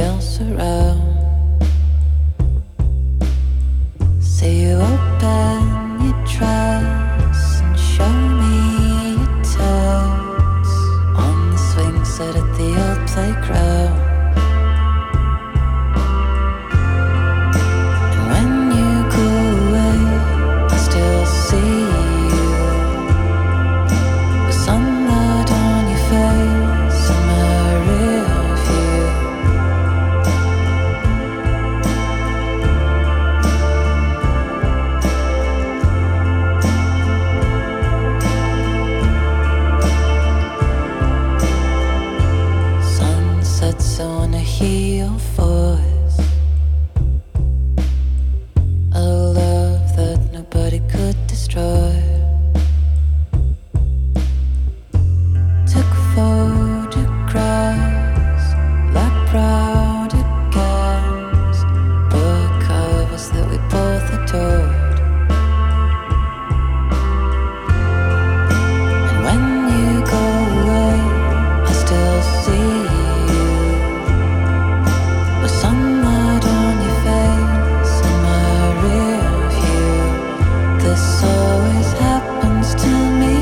else around. Say you open your dress and show me your toes on the swing set at the old playground. This always happens to me.